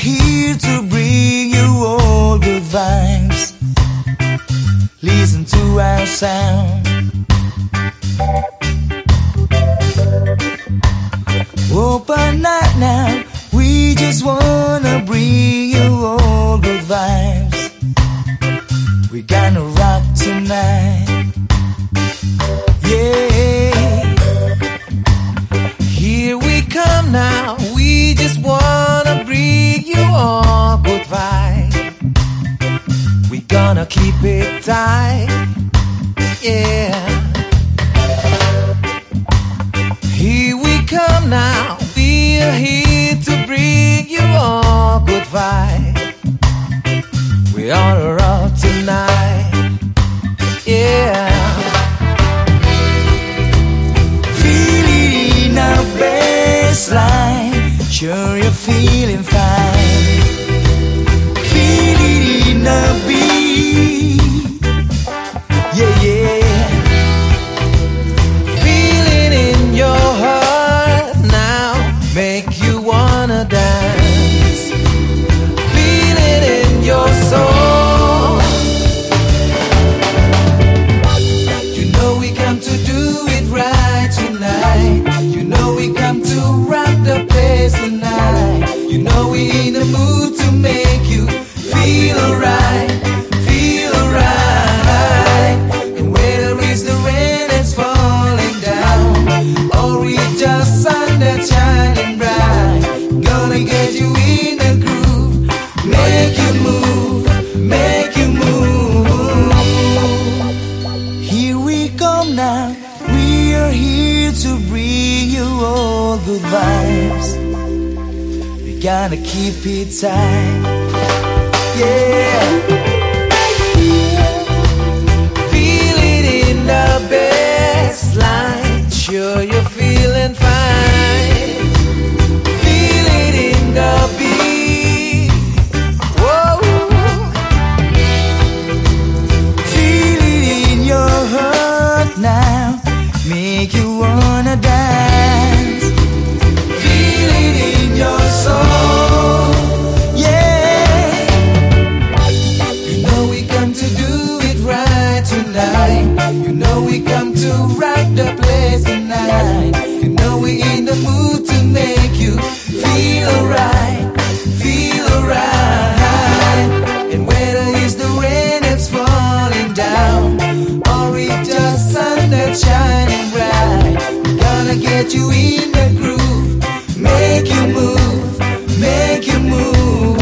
Here to bring you all good vibes. Listen to our sound. Open up now. We just wanna bring you all good vibes. We gonna rock tonight. It tight. Yeah. Here we come now. We're here to bring you all good vibes. We are around tonight. Yeah. Feel it in our baseline. Sure, you're feeling good vibes. We gotta keep it tight. Yeah. Make you you in the groove, make you move, make you move.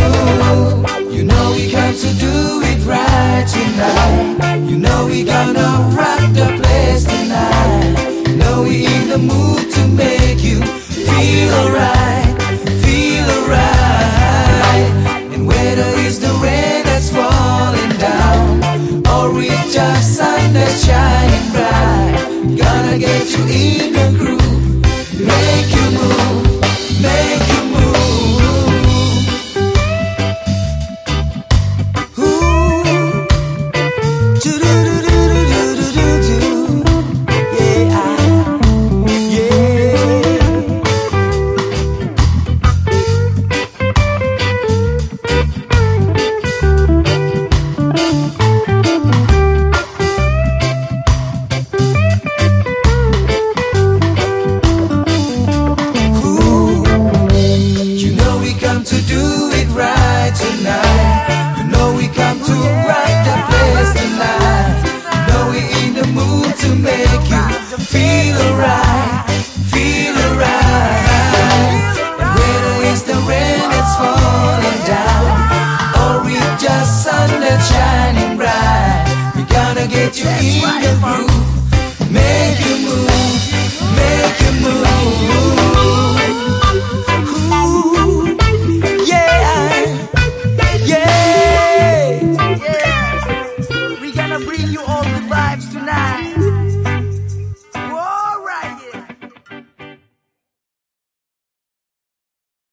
You know we come to do it right tonight. You know we gonna rock the place tonight. Know we in the mood to make you feel alright, feel alright. And whether the rain that's falling down, or it's just sun that's shining bright, gonna get you in feel alright, feel alright. And whether it's the rain that's falling down, or it's just sun that's shining bright, we gonna get you in the groove.